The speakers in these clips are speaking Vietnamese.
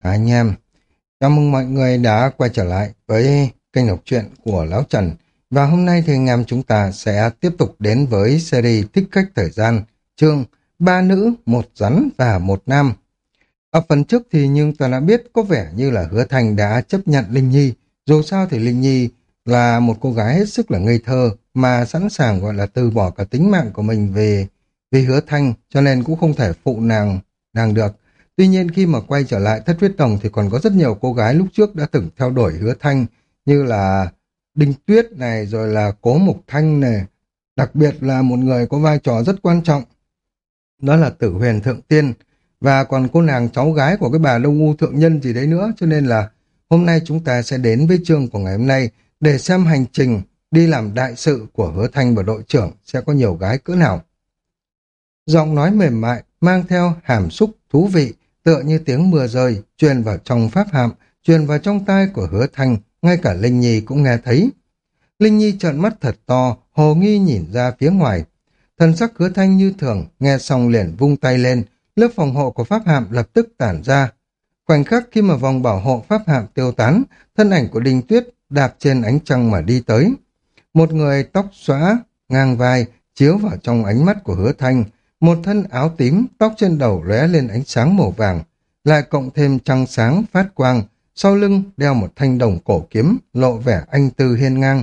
anh em, chào mừng mọi người đã quay trở lại với kênh đọc truyện của Lão Trần. Và hôm nay thì anh em chúng ta sẽ tiếp tục đến với series Thích Khách Thời Gian, chương Ba Nữ, Một Rắn và Một Nam. Ở phần trước thì nhưng ta đã biết có vẻ như là Hứa Thành đã chấp nhận Linh Nhi. Dù sao thì Linh Nhi là một cô gái hết sức là ngây thơ mà sẵn sàng gọi là từ bỏ cả tính mạng của mình về vì Hứa Thanh cho nên cũng không thể phụ nàng nàng được. Tuy nhiên khi mà quay trở lại thất huyết đồng thì còn có rất nhiều cô gái lúc trước đã từng theo đuổi hứa thanh như là Đinh Tuyết này rồi là Cố Mục Thanh này. Đặc biệt là một người có vai trò rất quan trọng. Đó là Tử Huyền Thượng Tiên. Và còn cô nàng cháu gái của cái bà Đông U Thượng Nhân gì đấy nữa. Cho nên là hôm nay chúng ta sẽ đến với chương của ngày hôm nay để xem hành trình đi làm đại sự của hứa thanh và đội trưởng sẽ có nhiều gái cỡ nào. Giọng nói mềm mại, mang theo hàm xúc thú vị, tựa như tiếng mưa rơi, truyền vào trong pháp hạm, truyền vào trong tai của hứa thanh, ngay cả Linh Nhi cũng nghe thấy. Linh Nhi trợn mắt thật to, hồ nghi nhìn ra phía ngoài. Thần sắc hứa thanh như thường, nghe xong liền vung tay lên, lớp phòng hộ của pháp hạm lập tức tản ra. Khoảnh khắc khi mà vòng bảo hộ pháp hạm tiêu tán, thân ảnh của Đinh Tuyết đạp trên ánh trăng mà đi tới. Một người tóc xóa, ngang vai, chiếu vào trong ánh mắt của hứa thanh, một thân áo tím, tóc trên đầu lóe lên ánh sáng màu vàng, lại cộng thêm trăng sáng phát quang, sau lưng đeo một thanh đồng cổ kiếm, lộ vẻ anh tư hiên ngang,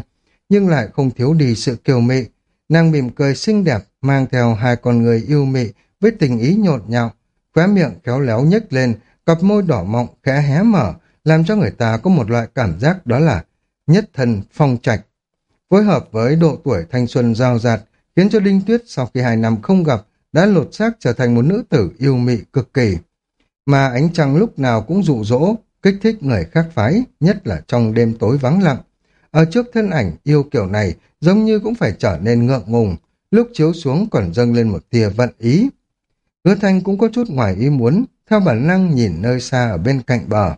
nhưng lại không thiếu đi sự kiều mị. Nàng mỉm cười xinh đẹp, mang theo hai con người yêu mị với tình ý nhộn nhạo, khóe miệng khéo léo nhếch lên, cặp môi đỏ mọng khẽ hé mở, làm cho người ta có một loại cảm giác đó là nhất thân phong trạch. Phối hợp với độ tuổi thanh xuân giao dạt, khiến cho Đinh Tuyết sau khi hai năm không gặp đã lột xác trở thành một nữ tử yêu mị cực kỳ. Mà ánh trăng lúc nào cũng dụ dỗ, kích thích người khác phái, nhất là trong đêm tối vắng lặng. Ở trước thân ảnh yêu kiểu này giống như cũng phải trở nên ngượng ngùng, lúc chiếu xuống còn dâng lên một tia vận ý. Hứa Thanh cũng có chút ngoài ý muốn, theo bản năng nhìn nơi xa ở bên cạnh bờ.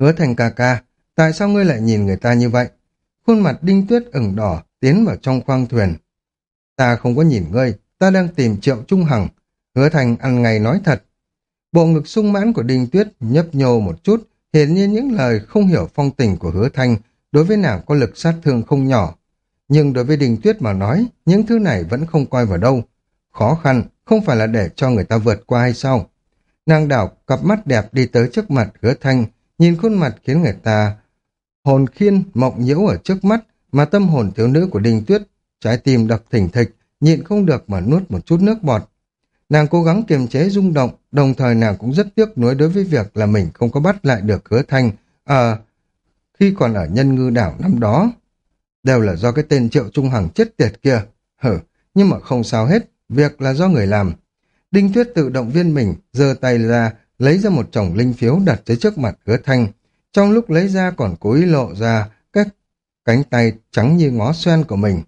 Hứa Thanh ca ca, tại sao ngươi lại nhìn người ta như vậy? Khuôn mặt đinh tuyết ửng đỏ, tiến vào trong khoang thuyền. Ta không có nhìn ngươi, ta đang tìm triệu trung hằng. Hứa thành ăn ngày nói thật. Bộ ngực sung mãn của Đinh Tuyết nhấp nhô một chút, hiển nhiên những lời không hiểu phong tình của hứa thanh đối với nàng có lực sát thương không nhỏ. Nhưng đối với Đinh Tuyết mà nói, những thứ này vẫn không coi vào đâu. Khó khăn, không phải là để cho người ta vượt qua hay sao? Nàng đảo cặp mắt đẹp đi tới trước mặt hứa thanh, nhìn khuôn mặt khiến người ta hồn khiên, mộng nhiễu ở trước mắt, mà tâm hồn thiếu nữ của Đinh Tuyết, trái tim đập thỉnh thịch, nhịn không được mà nuốt một chút nước bọt. Nàng cố gắng kiềm chế rung động, đồng thời nàng cũng rất tiếc nuối đối với việc là mình không có bắt lại được hứa thanh à, khi còn ở nhân ngư đảo năm đó. Đều là do cái tên Triệu Trung Hằng chết tiệt kia. Hử, nhưng mà không sao hết, việc là do người làm. Đinh Tuyết tự động viên mình, giơ tay ra, lấy ra một chồng linh phiếu đặt dưới trước mặt hứa thanh. Trong lúc lấy ra còn cố ý lộ ra các cánh tay trắng như ngó xoen của mình.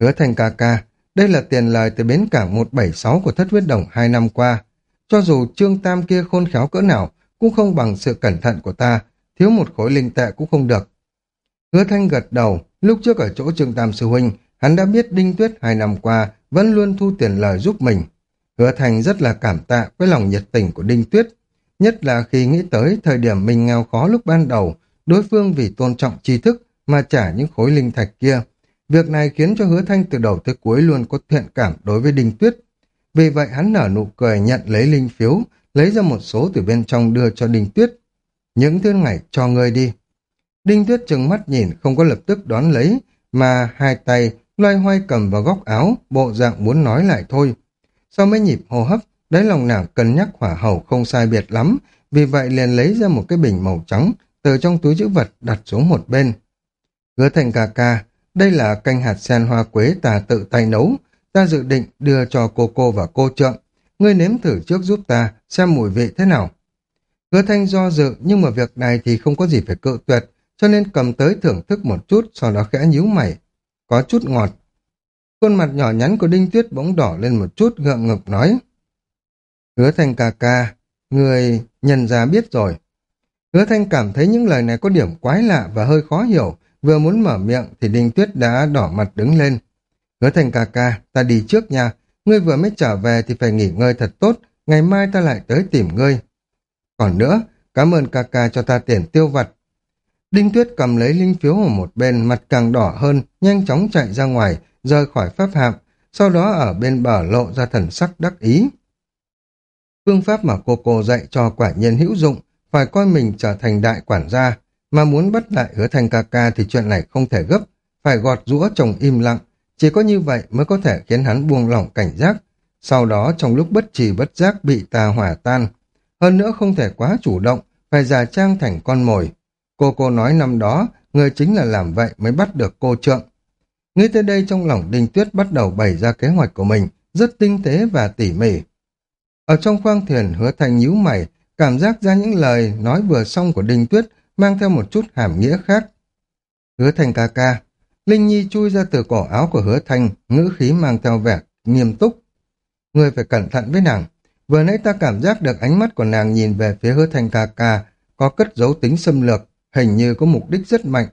Hứa thanh ca ca, đây là tiền lời từ bến cảng 176 của thất huyết đồng hai năm qua. Cho dù trương tam kia khôn khéo cỡ nào, cũng không bằng sự cẩn thận của ta, thiếu một khối linh tệ cũng không được. Hứa thanh gật đầu, lúc trước ở chỗ trương tam sư huynh, hắn đã biết đinh tuyết hai năm qua vẫn luôn thu tiền lời giúp mình. Hứa thanh rất là cảm tạ với lòng nhiệt tình của đinh tuyết, nhất là khi nghĩ tới thời điểm mình nghèo khó lúc ban đầu, đối phương vì tôn trọng tri thức mà trả những khối linh thạch kia, Việc này khiến cho hứa thanh từ đầu tới cuối luôn có thiện cảm đối với Đinh Tuyết. Vì vậy hắn nở nụ cười nhận lấy linh phiếu, lấy ra một số từ bên trong đưa cho Đinh Tuyết. Những thứ này cho ngươi đi. Đinh Tuyết trừng mắt nhìn không có lập tức đón lấy, mà hai tay loay hoay cầm vào góc áo, bộ dạng muốn nói lại thôi. Sau mấy nhịp hô hấp, đáy lòng nàng cân nhắc hỏa hầu không sai biệt lắm, vì vậy liền lấy ra một cái bình màu trắng từ trong túi chữ vật đặt xuống một bên. Hứa thành ca ca, đây là canh hạt sen hoa quế ta tự tay nấu. Ta dự định đưa cho cô cô và cô trượng. Ngươi nếm thử trước giúp ta, xem mùi vị thế nào. Hứa thanh do dự, nhưng mà việc này thì không có gì phải cự tuyệt, cho nên cầm tới thưởng thức một chút, sau đó khẽ nhíu mày. Có chút ngọt. Khuôn mặt nhỏ nhắn của Đinh Tuyết bỗng đỏ lên một chút, gượng ngực nói. Hứa thanh ca ca, người nhận ra biết rồi. Hứa thanh cảm thấy những lời này có điểm quái lạ và hơi khó hiểu, Vừa muốn mở miệng thì Đinh Tuyết đã đỏ mặt đứng lên. Hứa thành ca ca, ta đi trước nha. Ngươi vừa mới trở về thì phải nghỉ ngơi thật tốt, ngày mai ta lại tới tìm ngươi. Còn nữa, cảm ơn ca ca cho ta tiền tiêu vặt. Đinh Tuyết cầm lấy linh phiếu ở một bên, mặt càng đỏ hơn, nhanh chóng chạy ra ngoài, rời khỏi pháp hạm, sau đó ở bên bờ lộ ra thần sắc đắc ý. Phương pháp mà cô cô dạy cho quả nhiên hữu dụng, phải coi mình trở thành đại quản gia, mà muốn bắt lại hứa thành ca ca thì chuyện này không thể gấp, phải gọt rũa chồng im lặng, chỉ có như vậy mới có thể khiến hắn buông lỏng cảnh giác, sau đó trong lúc bất trì bất giác bị tà hỏa tan. Hơn nữa không thể quá chủ động, phải giả trang thành con mồi. Cô cô nói năm đó, người chính là làm vậy mới bắt được cô trượng. Nghĩ tới đây trong lòng Đinh Tuyết bắt đầu bày ra kế hoạch của mình, rất tinh tế và tỉ mỉ. Ở trong khoang thuyền hứa thành nhíu mày, cảm giác ra những lời nói vừa xong của Đinh Tuyết mang theo một chút hàm nghĩa khác. Hứa thành ca ca, Linh Nhi chui ra từ cổ áo của hứa thành, ngữ khí mang theo vẻ nghiêm túc. Người phải cẩn thận với nàng. Vừa nãy ta cảm giác được ánh mắt của nàng nhìn về phía hứa thành ca ca, có cất dấu tính xâm lược, hình như có mục đích rất mạnh.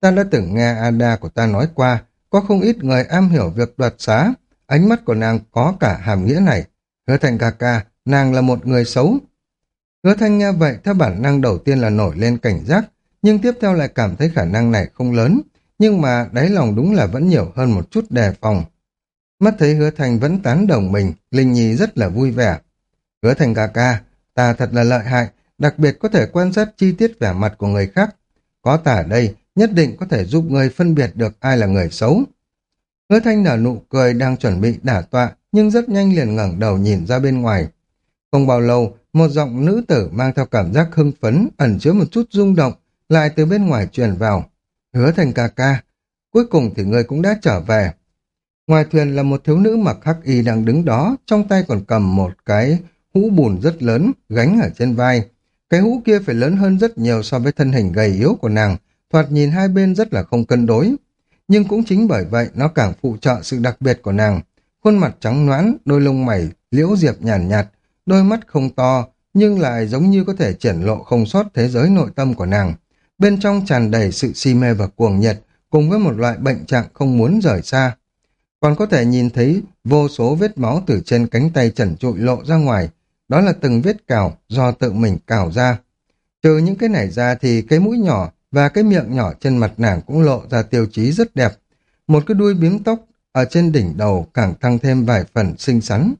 Ta đã từng nghe Ada của ta nói qua, có không ít người am hiểu việc đoạt xá, ánh mắt của nàng có cả hàm nghĩa này. Hứa thành ca ca, nàng là một người xấu. Hứa thanh nghe vậy, theo bản năng đầu tiên là nổi lên cảnh giác, nhưng tiếp theo lại cảm thấy khả năng này không lớn, nhưng mà đáy lòng đúng là vẫn nhiều hơn một chút đề phòng. Mắt thấy hứa Thanh vẫn tán đồng mình, Linh Nhi rất là vui vẻ. Hứa Thanh ca ca, ta thật là lợi hại, đặc biệt có thể quan sát chi tiết vẻ mặt của người khác. Có ta ở đây, nhất định có thể giúp người phân biệt được ai là người xấu. Hứa thanh nở nụ cười đang chuẩn bị đả tọa, nhưng rất nhanh liền ngẩng đầu nhìn ra bên ngoài. Không bao lâu, một giọng nữ tử mang theo cảm giác hưng phấn, ẩn chứa một chút rung động, lại từ bên ngoài truyền vào. Hứa thành ca ca, cuối cùng thì người cũng đã trở về. Ngoài thuyền là một thiếu nữ mặc hắc y đang đứng đó, trong tay còn cầm một cái hũ bùn rất lớn, gánh ở trên vai. Cái hũ kia phải lớn hơn rất nhiều so với thân hình gầy yếu của nàng, thoạt nhìn hai bên rất là không cân đối. Nhưng cũng chính bởi vậy nó càng phụ trợ sự đặc biệt của nàng. Khuôn mặt trắng noãn, đôi lông mày, liễu diệp nhàn nhạt, nhạt, đôi mắt không to, nhưng lại giống như có thể triển lộ không sót thế giới nội tâm của nàng. Bên trong tràn đầy sự si mê và cuồng nhiệt, cùng với một loại bệnh trạng không muốn rời xa. Còn có thể nhìn thấy vô số vết máu từ trên cánh tay trần trụi lộ ra ngoài, đó là từng vết cào do tự mình cào ra. Trừ những cái này ra thì cái mũi nhỏ và cái miệng nhỏ trên mặt nàng cũng lộ ra tiêu chí rất đẹp. Một cái đuôi biếm tóc ở trên đỉnh đầu càng tăng thêm vài phần xinh xắn.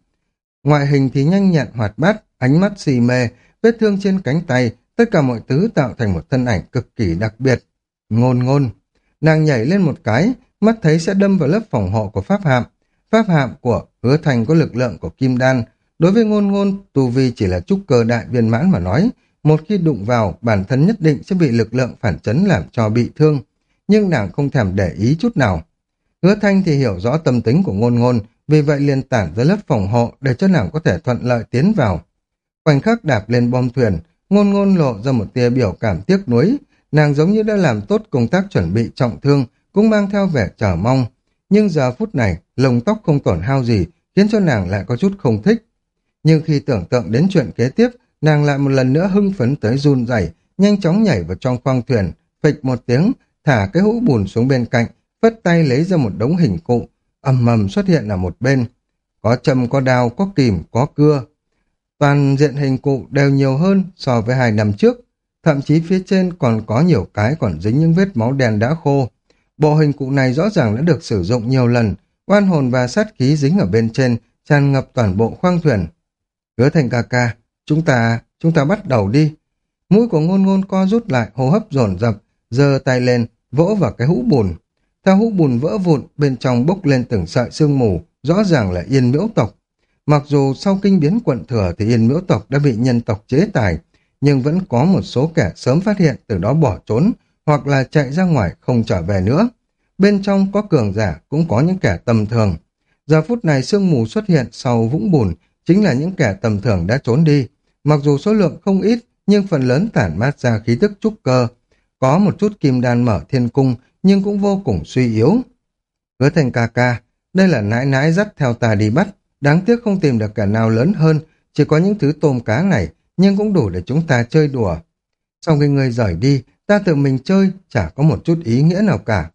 Ngoại hình thì nhanh nhẹn hoạt bát, ánh mắt xì mê, vết thương trên cánh tay, tất cả mọi thứ tạo thành một thân ảnh cực kỳ đặc biệt. Ngôn ngôn. Nàng nhảy lên một cái, mắt thấy sẽ đâm vào lớp phòng hộ của Pháp Hạm. Pháp Hạm của hứa thành có lực lượng của Kim Đan. Đối với ngôn ngôn, tu vi chỉ là trúc cơ đại viên mãn mà nói. Một khi đụng vào, bản thân nhất định sẽ bị lực lượng phản chấn làm cho bị thương. Nhưng nàng không thèm để ý chút nào. Hứa thanh thì hiểu rõ tâm tính của ngôn ngôn, vì vậy liền tản ra lớp phòng hộ để cho nàng có thể thuận lợi tiến vào. Khoảnh khắc đạp lên bom thuyền, ngôn ngôn lộ ra một tia biểu cảm tiếc nuối, nàng giống như đã làm tốt công tác chuẩn bị trọng thương, cũng mang theo vẻ chờ mong. Nhưng giờ phút này, lồng tóc không tổn hao gì, khiến cho nàng lại có chút không thích. Nhưng khi tưởng tượng đến chuyện kế tiếp, nàng lại một lần nữa hưng phấn tới run rẩy, nhanh chóng nhảy vào trong khoang thuyền, phịch một tiếng, thả cái hũ bùn xuống bên cạnh, phất tay lấy ra một đống hình cụ, ầm ầm xuất hiện ở một bên. Có châm, có đao, có kìm, có cưa. Toàn diện hình cụ đều nhiều hơn so với hai năm trước. Thậm chí phía trên còn có nhiều cái còn dính những vết máu đen đã khô. Bộ hình cụ này rõ ràng đã được sử dụng nhiều lần. Oan hồn và sát khí dính ở bên trên, tràn ngập toàn bộ khoang thuyền. Hứa thành ca ca, chúng ta, chúng ta bắt đầu đi. Mũi của ngôn ngôn co rút lại, hô hấp dồn dập, giơ tay lên, vỗ vào cái hũ bùn. Theo hũ bùn vỡ vụn, bên trong bốc lên từng sợi sương mù, rõ ràng là yên miễu tộc. Mặc dù sau kinh biến quận thừa thì yên miễu tộc đã bị nhân tộc chế tài, nhưng vẫn có một số kẻ sớm phát hiện từ đó bỏ trốn, hoặc là chạy ra ngoài không trở về nữa. Bên trong có cường giả, cũng có những kẻ tầm thường. Giờ phút này sương mù xuất hiện sau vũng bùn, chính là những kẻ tầm thường đã trốn đi. Mặc dù số lượng không ít, nhưng phần lớn tản mát ra khí tức trúc cơ. Có một chút kim đan mở thiên cung, nhưng cũng vô cùng suy yếu. Hứa thành ca ca, đây là nãi nãi dắt theo ta đi bắt, đáng tiếc không tìm được cả nào lớn hơn, chỉ có những thứ tôm cá này, nhưng cũng đủ để chúng ta chơi đùa. Sau khi người rời đi, ta tự mình chơi, chả có một chút ý nghĩa nào cả.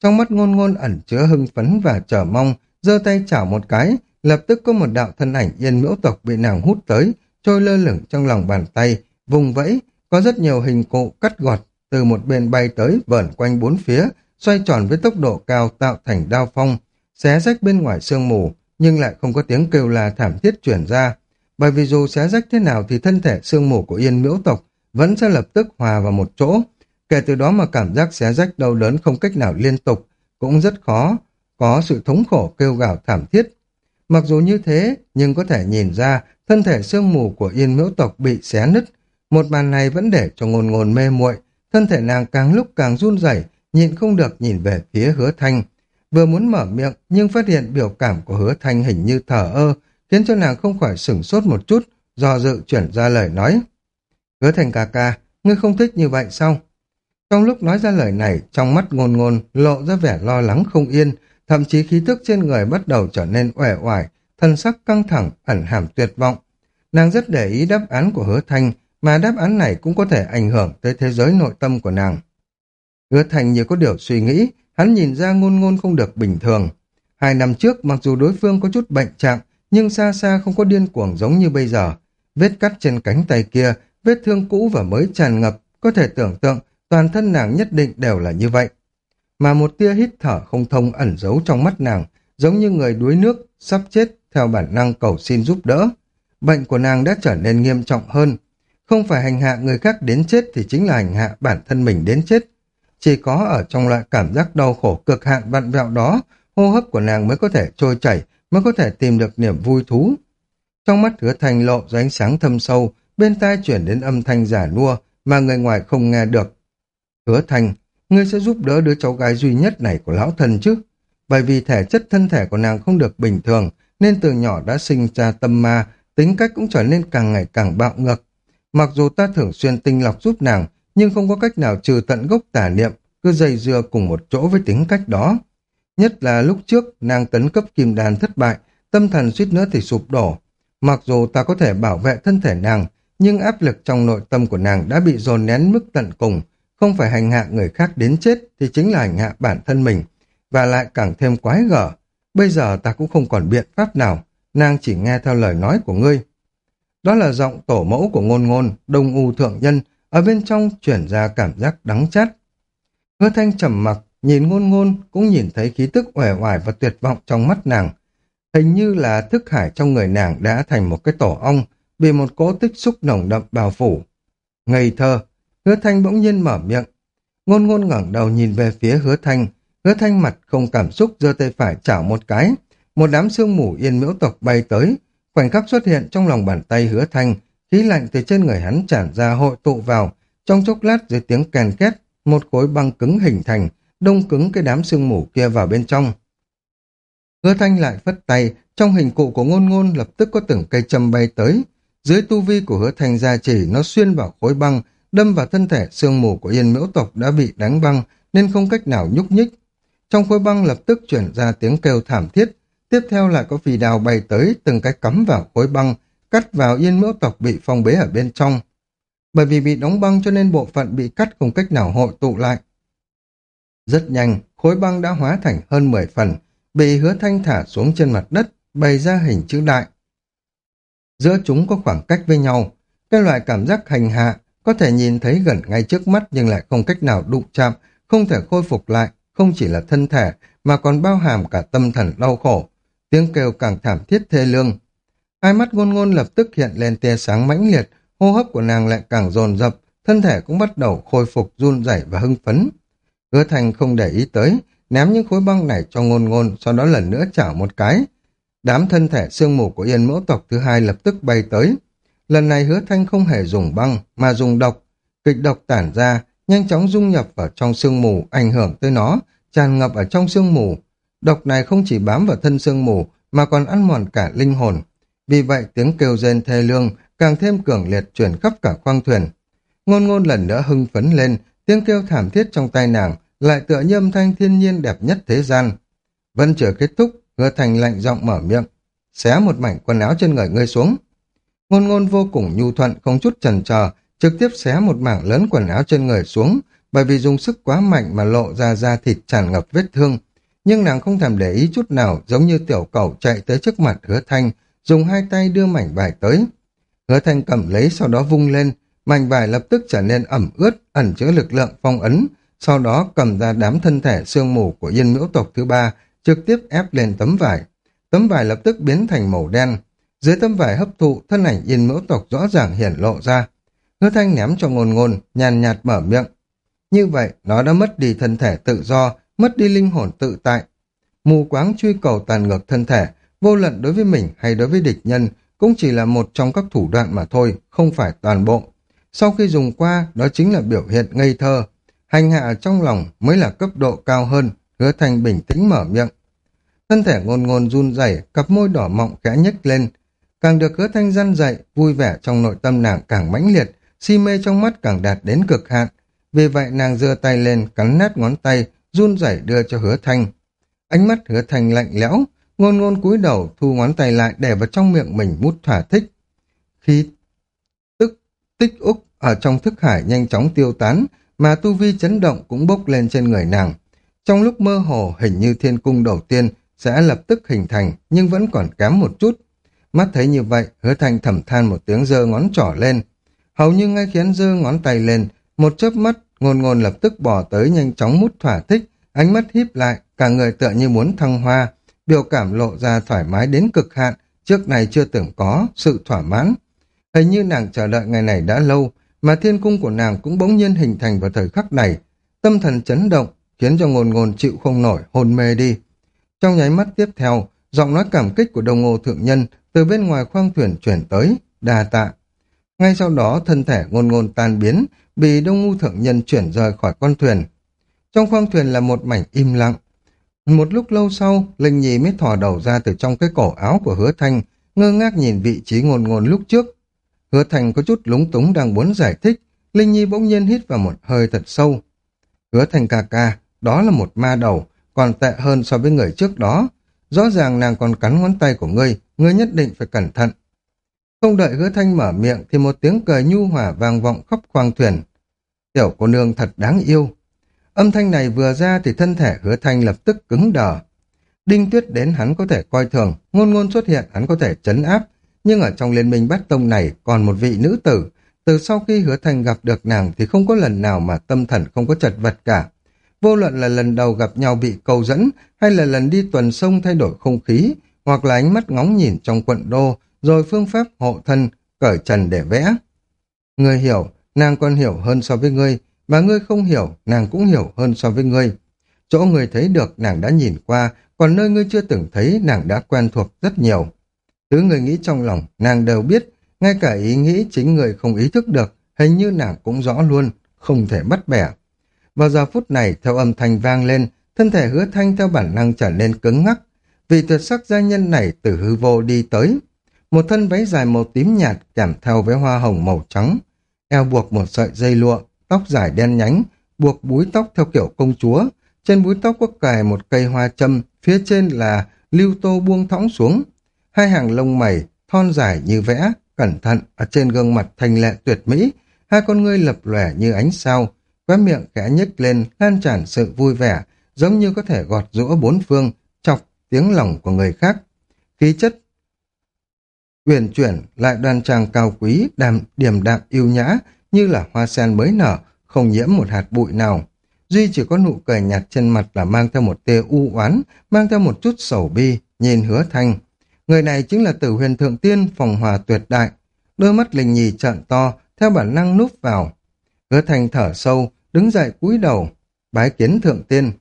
Trong mắt ngôn ngôn ẩn chứa hưng phấn và chờ mong, giơ tay chảo một cái, lập tức có một đạo thân ảnh yên miễu tộc bị nàng hút tới, trôi lơ lửng trong lòng bàn tay, Vùng vẫy, có rất nhiều hình cụ cắt gọt từ một bên bay tới vẩn quanh bốn phía, xoay tròn với tốc độ cao tạo thành đao phong, xé rách bên ngoài sương mù, nhưng lại không có tiếng kêu là thảm thiết chuyển ra. Bởi vì dù xé rách thế nào thì thân thể sương mù của yên miễu tộc vẫn sẽ lập tức hòa vào một chỗ. Kể từ đó mà cảm giác xé rách đau đớn không cách nào liên tục, cũng rất khó, có sự thống khổ kêu gào thảm thiết. Mặc dù như thế, nhưng có thể nhìn ra thân thể sương mù của yên miễu tộc bị xé nứt. Một màn này vẫn để cho ngôn ngôn mê muội thân thể nàng càng lúc càng run rẩy nhịn không được nhìn về phía hứa thanh. Vừa muốn mở miệng, nhưng phát hiện biểu cảm của hứa thanh hình như thở ơ, khiến cho nàng không khỏi sửng sốt một chút, do dự chuyển ra lời nói. Hứa thanh ca ca, ngươi không thích như vậy sao? Trong lúc nói ra lời này, trong mắt ngôn ngôn lộ ra vẻ lo lắng không yên, thậm chí khí tức trên người bắt đầu trở nên uể oải, thân sắc căng thẳng, ẩn hàm tuyệt vọng. Nàng rất để ý đáp án của hứa thanh, mà đáp án này cũng có thể ảnh hưởng tới thế giới nội tâm của nàng. Hứa thành như có điều suy nghĩ, hắn nhìn ra ngôn ngôn không được bình thường. Hai năm trước, mặc dù đối phương có chút bệnh trạng, nhưng xa xa không có điên cuồng giống như bây giờ. Vết cắt trên cánh tay kia, vết thương cũ và mới tràn ngập, có thể tưởng tượng toàn thân nàng nhất định đều là như vậy. Mà một tia hít thở không thông ẩn giấu trong mắt nàng, giống như người đuối nước, sắp chết theo bản năng cầu xin giúp đỡ. Bệnh của nàng đã trở nên nghiêm trọng hơn. Không phải hành hạ người khác đến chết thì chính là hành hạ bản thân mình đến chết. Chỉ có ở trong loại cảm giác đau khổ cực hạn vặn vẹo đó, hô hấp của nàng mới có thể trôi chảy, mới có thể tìm được niềm vui thú. Trong mắt hứa thành lộ ra ánh sáng thâm sâu, bên tai chuyển đến âm thanh giả nua mà người ngoài không nghe được. Hứa thành, ngươi sẽ giúp đỡ đứa cháu gái duy nhất này của lão thần chứ? Bởi vì thể chất thân thể của nàng không được bình thường, nên từ nhỏ đã sinh ra tâm ma, tính cách cũng trở nên càng ngày càng bạo ngược. Mặc dù ta thường xuyên tinh lọc giúp nàng, nhưng không có cách nào trừ tận gốc tà niệm, cứ dây dưa cùng một chỗ với tính cách đó. Nhất là lúc trước nàng tấn cấp kim đàn thất bại, tâm thần suýt nữa thì sụp đổ. Mặc dù ta có thể bảo vệ thân thể nàng, nhưng áp lực trong nội tâm của nàng đã bị dồn nén mức tận cùng, không phải hành hạ người khác đến chết thì chính là hành hạ bản thân mình, và lại càng thêm quái gở. Bây giờ ta cũng không còn biện pháp nào, nàng chỉ nghe theo lời nói của ngươi. Đó là giọng tổ mẫu của ngôn ngôn, đông u thượng nhân, ở bên trong chuyển ra cảm giác đắng chát. Hứa thanh trầm mặc, nhìn ngôn ngôn cũng nhìn thấy khí tức uể oải và tuyệt vọng trong mắt nàng. Hình như là thức hải trong người nàng đã thành một cái tổ ong, bị một cỗ tích xúc nồng đậm bao phủ. Ngây thơ, hứa thanh bỗng nhiên mở miệng. Ngôn ngôn ngẩng đầu nhìn về phía hứa thanh, hứa thanh mặt không cảm xúc giơ tay phải chảo một cái. Một đám sương mù yên miễu tộc bay tới, khoảnh khắc xuất hiện trong lòng bàn tay hứa thanh, khí lạnh từ trên người hắn tràn ra hội tụ vào, trong chốc lát dưới tiếng kèn két, một khối băng cứng hình thành, đông cứng cái đám sương mù kia vào bên trong. Hứa thanh lại phất tay, trong hình cụ của ngôn ngôn lập tức có từng cây châm bay tới. Dưới tu vi của hứa thanh gia chỉ nó xuyên vào khối băng, đâm vào thân thể sương mù của yên miễu tộc đã bị đánh băng nên không cách nào nhúc nhích. Trong khối băng lập tức chuyển ra tiếng kêu thảm thiết, tiếp theo lại có phi đào bay tới từng cái cắm vào khối băng, cắt vào yên mẫu tộc bị phong bế ở bên trong. Bởi vì bị đóng băng cho nên bộ phận bị cắt không cách nào hội tụ lại. Rất nhanh, khối băng đã hóa thành hơn 10 phần, bị hứa thanh thả xuống trên mặt đất, bày ra hình chữ đại. Giữa chúng có khoảng cách với nhau, cái loại cảm giác hành hạ có thể nhìn thấy gần ngay trước mắt nhưng lại không cách nào đụng chạm, không thể khôi phục lại, không chỉ là thân thể mà còn bao hàm cả tâm thần đau khổ. Tiếng kêu càng thảm thiết thê lương. Hai mắt ngôn ngôn lập tức hiện lên tia sáng mãnh liệt, hô hấp của nàng lại càng dồn dập, thân thể cũng bắt đầu khôi phục run rẩy và hưng phấn. Hứa thành không để ý tới, ném những khối băng này cho ngôn ngôn, sau đó lần nữa chảo một cái. Đám thân thể xương mù của yên mẫu tộc thứ hai lập tức bay tới. Lần này hứa thanh không hề dùng băng, mà dùng độc. Kịch độc tản ra, nhanh chóng dung nhập vào trong sương mù, ảnh hưởng tới nó, tràn ngập ở trong sương mù. Độc này không chỉ bám vào thân sương mù, mà còn ăn mòn cả linh hồn. Vì vậy tiếng kêu rên thê lương càng thêm cường liệt chuyển khắp cả khoang thuyền. Ngôn ngôn lần nữa hưng phấn lên, tiếng kêu thảm thiết trong tai nàng lại tựa như âm thanh thiên nhiên đẹp nhất thế gian. Vẫn chưa kết thúc, hứa thành lạnh giọng mở miệng, xé một mảnh quần áo trên người ngươi xuống. Ngôn ngôn vô cùng nhu thuận, không chút chần chờ, trực tiếp xé một mảng lớn quần áo trên người xuống, bởi vì dùng sức quá mạnh mà lộ ra da thịt tràn ngập vết thương. Nhưng nàng không thèm để ý chút nào, giống như tiểu cầu chạy tới trước mặt hứa thanh, dùng hai tay đưa mảnh vải tới. Hứa thanh cầm lấy sau đó vung lên, mảnh vải lập tức trở nên ẩm ướt, ẩn chứa lực lượng phong ấn, sau đó cầm ra đám thân thể xương mù của yên miễu tộc thứ ba, trực tiếp ép lên tấm vải. Tấm vải lập tức biến thành màu đen. Dưới tấm vải hấp thụ, thân ảnh yên miễu tộc rõ ràng hiển lộ ra. Hứa thanh ném cho ngôn ngôn, nhàn nhạt mở miệng. Như vậy, nó đã mất đi thân thể tự do, mất đi linh hồn tự tại. Mù quáng truy cầu tàn ngược thân thể, vô luận đối với mình hay đối với địch nhân, cũng chỉ là một trong các thủ đoạn mà thôi, không phải toàn bộ. Sau khi dùng qua, đó chính là biểu hiện ngây thơ. Hành hạ trong lòng mới là cấp độ cao hơn, hứa thành bình tĩnh mở miệng. Thân thể ngôn ngôn run rẩy, cặp môi đỏ mọng khẽ nhếch lên. Càng được hứa thanh răn dậy, vui vẻ trong nội tâm nàng càng mãnh liệt, si mê trong mắt càng đạt đến cực hạn. Vì vậy nàng giơ tay lên, cắn nát ngón tay, run rẩy đưa cho hứa thanh. Ánh mắt hứa thanh lạnh lẽo, ngôn ngôn cúi đầu thu ngón tay lại để vào trong miệng mình mút thỏa thích. Khi tức tích úc ở trong thức hải nhanh chóng tiêu tán, mà tu vi chấn động cũng bốc lên trên người nàng. Trong lúc mơ hồ hình như thiên cung đầu tiên sẽ lập tức hình thành nhưng vẫn còn kém một chút. Mắt thấy như vậy, hứa thanh thầm than một tiếng giơ ngón trỏ lên. Hầu như ngay khiến giơ ngón tay lên, một chớp mắt, ngôn ngôn lập tức bỏ tới nhanh chóng mút thỏa thích, ánh mắt híp lại, cả người tựa như muốn thăng hoa, biểu cảm lộ ra thoải mái đến cực hạn, trước này chưa từng có, sự thỏa mãn. Hình như nàng chờ đợi ngày này đã lâu, mà thiên cung của nàng cũng bỗng nhiên hình thành vào thời khắc này. Tâm thần chấn động, khiến cho ngôn ngôn chịu không nổi, hôn mê đi. Trong nháy mắt tiếp theo, giọng nói cảm kích của đồng ngô thượng nhân từ bên ngoài khoang thuyền chuyển tới, đà tạ. Ngay sau đó thân thể ngôn ngôn tan biến, bị đông ngu thượng nhân chuyển rời khỏi con thuyền. Trong khoang thuyền là một mảnh im lặng. Một lúc lâu sau, Linh Nhi mới thò đầu ra từ trong cái cổ áo của hứa thanh, ngơ ngác nhìn vị trí ngôn ngôn lúc trước. Hứa thanh có chút lúng túng đang muốn giải thích, Linh Nhi bỗng nhiên hít vào một hơi thật sâu. Hứa thanh ca ca, đó là một ma đầu, còn tệ hơn so với người trước đó. Rõ ràng nàng còn cắn ngón tay của ngươi, ngươi nhất định phải cẩn thận. Không đợi hứa thanh mở miệng thì một tiếng cười nhu hòa vang vọng khắp khoang thuyền. Tiểu cô nương thật đáng yêu. Âm thanh này vừa ra thì thân thể hứa thanh lập tức cứng đờ. Đinh tuyết đến hắn có thể coi thường, ngôn ngôn xuất hiện hắn có thể chấn áp, nhưng ở trong liên minh bát tông này còn một vị nữ tử. Từ sau khi hứa thanh gặp được nàng thì không có lần nào mà tâm thần không có chật vật cả. Vô luận là lần đầu gặp nhau bị cầu dẫn, hay là lần đi tuần sông thay đổi không khí, hoặc là ánh mắt ngóng nhìn trong quận đô, rồi phương pháp hộ thân, cởi trần để vẽ. Người hiểu, nàng còn hiểu hơn so với ngươi, mà ngươi không hiểu, nàng cũng hiểu hơn so với ngươi. Chỗ ngươi thấy được nàng đã nhìn qua, còn nơi ngươi chưa từng thấy nàng đã quen thuộc rất nhiều. Thứ người nghĩ trong lòng, nàng đều biết, ngay cả ý nghĩ chính người không ý thức được, hình như nàng cũng rõ luôn, không thể bắt bẻ. Vào giờ phút này, theo âm thanh vang lên, thân thể hứa thanh theo bản năng trở nên cứng ngắc. Vì tuyệt sắc gia nhân này từ hư vô đi tới. Một thân váy dài màu tím nhạt kèm theo với hoa hồng màu trắng. Eo buộc một sợi dây lụa, tóc dài đen nhánh, buộc búi tóc theo kiểu công chúa. Trên búi tóc có cài một cây hoa châm, phía trên là lưu tô buông thõng xuống. Hai hàng lông mày, thon dài như vẽ, cẩn thận ở trên gương mặt thanh lệ tuyệt mỹ, hai con ngươi lập lòe như ánh sao, khóe miệng khẽ nhếch lên, lan tràn sự vui vẻ, giống như có thể gọt rũa bốn phương, chọc tiếng lòng của người khác. Khí chất uyển chuyển lại đoan trang cao quý, đàm điềm đạm yêu nhã, như là hoa sen mới nở, không nhiễm một hạt bụi nào. Duy chỉ có nụ cười nhạt trên mặt là mang theo một tia u oán, mang theo một chút sầu bi, nhìn hứa thanh. Người này chính là tử huyền thượng tiên, phòng hòa tuyệt đại. Đôi mắt linh nhì trợn to, theo bản năng núp vào. Hứa thanh thở sâu, đứng dậy cúi đầu, bái kiến thượng tiên.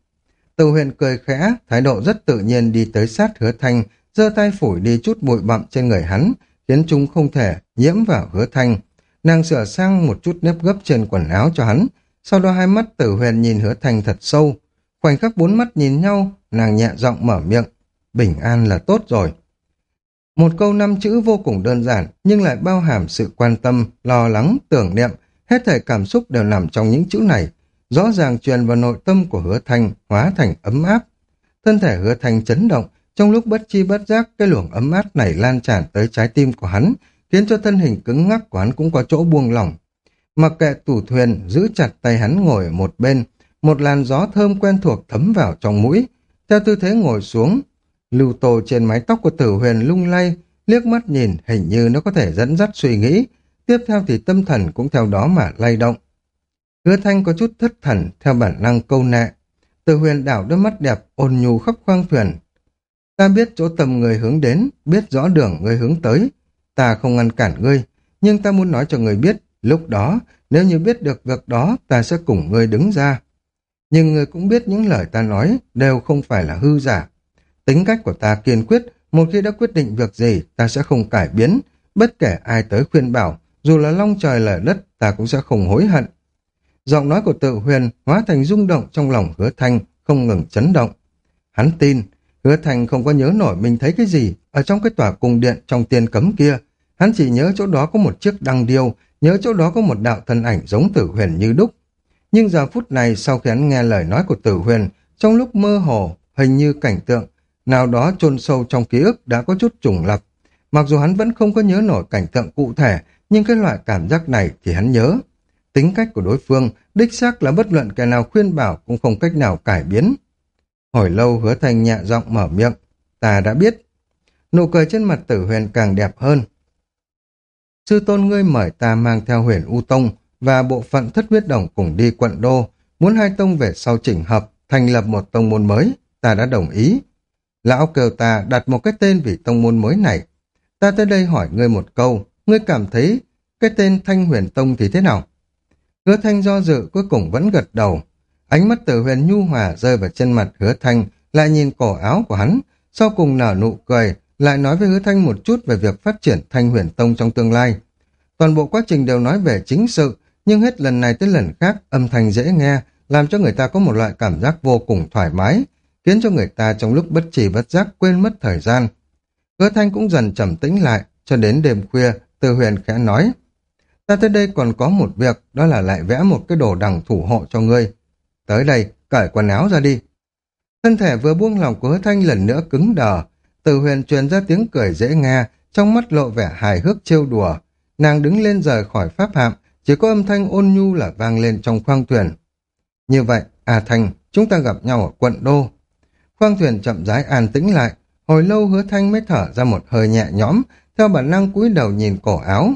Tử huyền cười khẽ, thái độ rất tự nhiên đi tới sát hứa thanh, giơ tay phủi đi chút bụi bặm trên người hắn, khiến chúng không thể nhiễm vào hứa thanh. Nàng sửa sang một chút nếp gấp trên quần áo cho hắn, sau đó hai mắt tử huyền nhìn hứa thanh thật sâu. Khoảnh khắc bốn mắt nhìn nhau, nàng nhẹ giọng mở miệng, bình an là tốt rồi. Một câu năm chữ vô cùng đơn giản, nhưng lại bao hàm sự quan tâm, lo lắng, tưởng niệm, Hết thảy cảm xúc đều nằm trong những chữ này, rõ ràng truyền vào nội tâm của hứa thanh, hóa thành ấm áp. Thân thể hứa thanh chấn động, trong lúc bất chi bất giác, cái luồng ấm áp này lan tràn tới trái tim của hắn, khiến cho thân hình cứng ngắc của hắn cũng có chỗ buông lỏng. Mặc kệ tủ thuyền, giữ chặt tay hắn ngồi ở một bên, một làn gió thơm quen thuộc thấm vào trong mũi. Theo tư thế ngồi xuống, lưu tô trên mái tóc của tử huyền lung lay, liếc mắt nhìn hình như nó có thể dẫn dắt suy nghĩ, tiếp theo thì tâm thần cũng theo đó mà lay động. Hứa thanh có chút thất thần theo bản năng câu nệ. Từ huyền đảo đôi mắt đẹp ôn nhu khắp khoang thuyền. Ta biết chỗ tầm người hướng đến, biết rõ đường người hướng tới. Ta không ngăn cản ngươi, nhưng ta muốn nói cho người biết, lúc đó, nếu như biết được việc đó, ta sẽ cùng ngươi đứng ra. Nhưng người cũng biết những lời ta nói đều không phải là hư giả. Tính cách của ta kiên quyết, một khi đã quyết định việc gì, ta sẽ không cải biến. Bất kể ai tới khuyên bảo, dù là long trời lở đất, ta cũng sẽ không hối hận. Giọng nói của tự huyền hóa thành rung động trong lòng hứa thanh, không ngừng chấn động. Hắn tin, hứa thành không có nhớ nổi mình thấy cái gì ở trong cái tòa cung điện trong tiền cấm kia. Hắn chỉ nhớ chỗ đó có một chiếc đăng điêu, nhớ chỗ đó có một đạo thân ảnh giống tử huyền như đúc. Nhưng giờ phút này sau khi hắn nghe lời nói của tử huyền, trong lúc mơ hồ, hình như cảnh tượng, nào đó chôn sâu trong ký ức đã có chút trùng lập. Mặc dù hắn vẫn không có nhớ nổi cảnh tượng cụ thể, nhưng cái loại cảm giác này thì hắn nhớ. Tính cách của đối phương, đích xác là bất luận kẻ nào khuyên bảo cũng không cách nào cải biến. Hồi lâu hứa thành nhẹ giọng mở miệng, ta đã biết. Nụ cười trên mặt tử huyền càng đẹp hơn. Sư tôn ngươi mời ta mang theo huyền U Tông và bộ phận thất huyết đồng cùng đi quận đô, muốn hai tông về sau chỉnh hợp, thành lập một tông môn mới, ta đã đồng ý. Lão kêu ta đặt một cái tên vì tông môn mới này. Ta tới đây hỏi ngươi một câu, ngươi cảm thấy cái tên Thanh Huyền Tông thì thế nào? Hứa Thanh do dự cuối cùng vẫn gật đầu. Ánh mắt từ huyền nhu hòa rơi vào chân mặt hứa Thanh, lại nhìn cổ áo của hắn, sau cùng nở nụ cười, lại nói với hứa Thanh một chút về việc phát triển Thanh Huyền Tông trong tương lai. Toàn bộ quá trình đều nói về chính sự, nhưng hết lần này tới lần khác âm thanh dễ nghe, làm cho người ta có một loại cảm giác vô cùng thoải mái, khiến cho người ta trong lúc bất trì bất giác quên mất thời gian. Hứa Thanh cũng dần trầm tĩnh lại, cho đến đêm khuya, Từ Huyền khẽ nói, ta tới đây còn có một việc, đó là lại vẽ một cái đồ đằng thủ hộ cho ngươi. Tới đây, cởi quần áo ra đi. Thân thể vừa buông lòng của hứa thanh lần nữa cứng đờ, từ huyền truyền ra tiếng cười dễ nghe, trong mắt lộ vẻ hài hước trêu đùa. Nàng đứng lên rời khỏi pháp hạm, chỉ có âm thanh ôn nhu là vang lên trong khoang thuyền. Như vậy, à Thanh, chúng ta gặp nhau ở quận Đô. Khoang thuyền chậm rãi an tĩnh lại, hồi lâu hứa thanh mới thở ra một hơi nhẹ nhõm, theo bản năng cúi đầu nhìn cổ áo.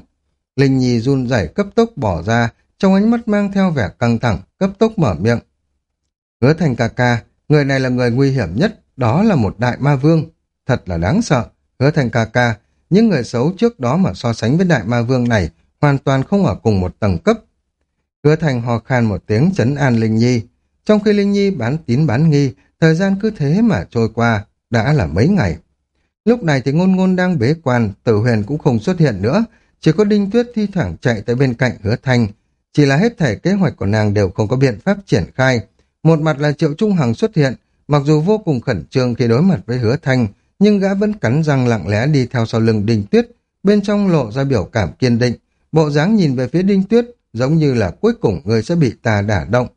Linh Nhi run rẩy cấp tốc bỏ ra, trong ánh mắt mang theo vẻ căng thẳng, cấp tốc mở miệng. Hứa thành ca ca, người này là người nguy hiểm nhất, đó là một đại ma vương. Thật là đáng sợ. Hứa thành ca ca, những người xấu trước đó mà so sánh với đại ma vương này hoàn toàn không ở cùng một tầng cấp. Hứa thành hò khan một tiếng chấn an Linh Nhi. Trong khi Linh Nhi bán tín bán nghi, thời gian cứ thế mà trôi qua, đã là mấy ngày. Lúc này thì ngôn ngôn đang bế quan, tử huyền cũng không xuất hiện nữa, chỉ có Đinh Tuyết thi thoảng chạy tới bên cạnh hứa Thành, Chỉ là hết thể kế hoạch của nàng đều không có biện pháp triển khai. Một mặt là Triệu Trung Hằng xuất hiện, mặc dù vô cùng khẩn trương khi đối mặt với hứa thanh, nhưng gã vẫn cắn răng lặng lẽ đi theo sau lưng Đinh Tuyết, bên trong lộ ra biểu cảm kiên định, bộ dáng nhìn về phía Đinh Tuyết, giống như là cuối cùng người sẽ bị tà đả động.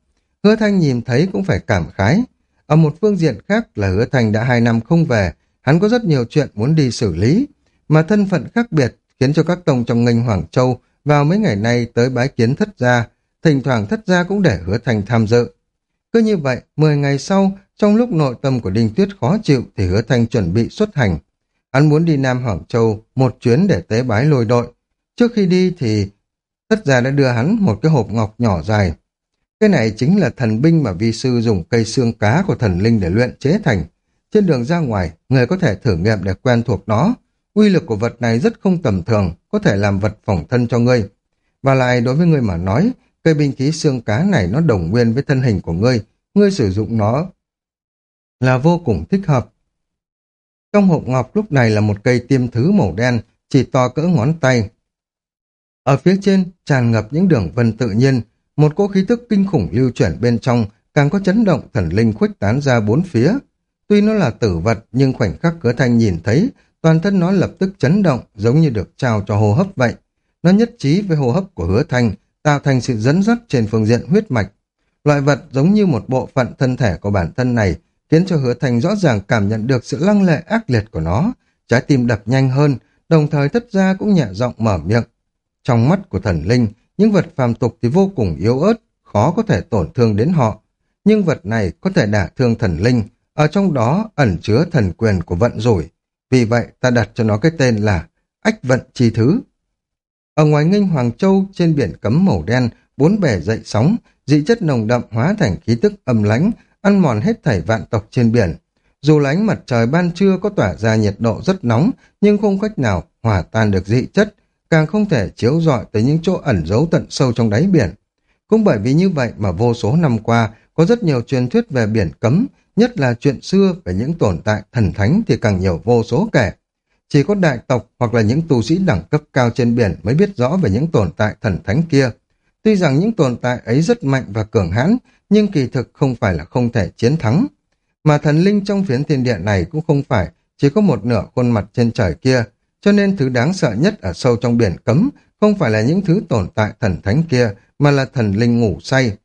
Hứa Thanh nhìn thấy cũng phải cảm khái. Ở một phương diện khác là Hứa Thanh đã hai năm không về, hắn có rất nhiều chuyện muốn đi xử lý, mà thân phận khác biệt khiến cho các tông trong ngành Hoàng Châu vào mấy ngày nay tới bái kiến thất gia, thỉnh thoảng thất gia cũng để hứa thanh tham dự. Cứ như vậy, 10 ngày sau, trong lúc nội tâm của Đinh Tuyết khó chịu thì hứa thành chuẩn bị xuất hành. Hắn muốn đi Nam Hoàng Châu một chuyến để tế bái lôi đội. Trước khi đi thì tất gia đã đưa hắn một cái hộp ngọc nhỏ dài. Cái này chính là thần binh mà vi sư dùng cây xương cá của thần linh để luyện chế thành. Trên đường ra ngoài, người có thể thử nghiệm để quen thuộc nó. Uy lực của vật này rất không tầm thường, có thể làm vật phòng thân cho ngươi. Và lại đối với ngươi mà nói, cây binh khí xương cá này nó đồng nguyên với thân hình của ngươi, ngươi sử dụng nó là vô cùng thích hợp. Trong hộp ngọc lúc này là một cây tiêm thứ màu đen, chỉ to cỡ ngón tay. Ở phía trên tràn ngập những đường vân tự nhiên, một cỗ khí tức kinh khủng lưu chuyển bên trong, càng có chấn động thần linh khuếch tán ra bốn phía. Tuy nó là tử vật, nhưng khoảnh khắc cửa thanh nhìn thấy, toàn thân nó lập tức chấn động, giống như được trao cho hô hấp vậy. Nó nhất trí với hô hấp của hứa thanh, tạo thành sự dẫn dắt trên phương diện huyết mạch. Loại vật giống như một bộ phận thân thể của bản thân này, khiến cho hứa thành rõ ràng cảm nhận được sự lăng lệ ác liệt của nó, trái tim đập nhanh hơn, đồng thời thất gia cũng nhẹ giọng mở miệng. Trong mắt của thần linh, những vật phàm tục thì vô cùng yếu ớt, khó có thể tổn thương đến họ. Nhưng vật này có thể đả thương thần linh, ở trong đó ẩn chứa thần quyền của vận rủi. Vì vậy ta đặt cho nó cái tên là ách vận chi thứ. Ở ngoài nghênh Hoàng Châu, trên biển cấm màu đen, bốn bể dậy sóng, dị chất nồng đậm hóa thành khí tức âm lãnh, ăn mòn hết thảy vạn tộc trên biển. Dù lánh mặt trời ban trưa có tỏa ra nhiệt độ rất nóng, nhưng không cách nào hòa tan được dị chất, càng không thể chiếu rọi tới những chỗ ẩn giấu tận sâu trong đáy biển. Cũng bởi vì như vậy mà vô số năm qua, có rất nhiều truyền thuyết về biển cấm, nhất là chuyện xưa về những tồn tại thần thánh thì càng nhiều vô số kể. Chỉ có đại tộc hoặc là những tu sĩ đẳng cấp cao trên biển mới biết rõ về những tồn tại thần thánh kia. Tuy rằng những tồn tại ấy rất mạnh và cường hãn, nhưng kỳ thực không phải là không thể chiến thắng. Mà thần linh trong phiến thiên địa này cũng không phải chỉ có một nửa khuôn mặt trên trời kia, cho nên thứ đáng sợ nhất ở sâu trong biển cấm không phải là những thứ tồn tại thần thánh kia, mà là thần linh ngủ say.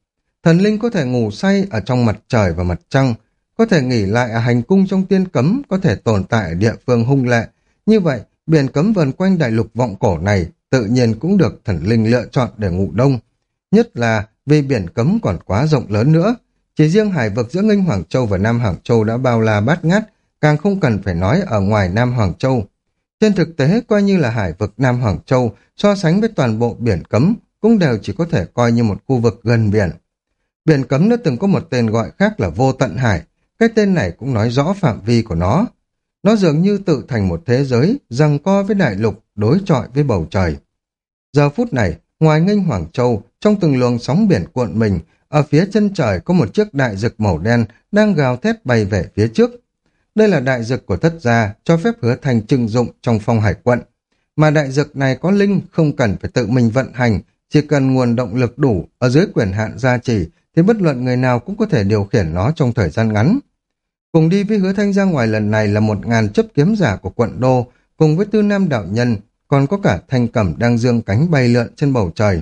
Thần linh có thể ngủ say ở trong mặt trời và mặt trăng, có thể nghỉ lại ở hành cung trong tiên cấm, có thể tồn tại ở địa phương hung lệ. Như vậy, biển cấm vần quanh đại lục vọng cổ này tự nhiên cũng được thần linh lựa chọn để ngủ đông. Nhất là vì biển cấm còn quá rộng lớn nữa. Chỉ riêng hải vực giữa Nghênh Hoàng Châu và Nam Hoàng Châu đã bao la bát ngát, càng không cần phải nói ở ngoài Nam Hoàng Châu. Trên thực tế, coi như là hải vực Nam Hoàng Châu so sánh với toàn bộ biển cấm cũng đều chỉ có thể coi như một khu vực gần biển. Biển cấm đã từng có một tên gọi khác là vô tận hải, cái tên này cũng nói rõ phạm vi của nó. Nó dường như tự thành một thế giới, rằng co với đại lục, đối chọi với bầu trời. Giờ phút này, ngoài nghênh Hoàng Châu, trong từng luồng sóng biển cuộn mình, ở phía chân trời có một chiếc đại dực màu đen đang gào thét bay về phía trước. Đây là đại dực của thất gia, cho phép hứa thành trưng dụng trong phong hải quận. Mà đại dực này có linh, không cần phải tự mình vận hành, chỉ cần nguồn động lực đủ, ở dưới quyền hạn gia trì, thì bất luận người nào cũng có thể điều khiển nó trong thời gian ngắn. Cùng đi với hứa thanh ra ngoài lần này là một ngàn chấp kiếm giả của quận đô, cùng với tư nam đạo nhân, còn có cả thanh cẩm đang dương cánh bay lượn trên bầu trời.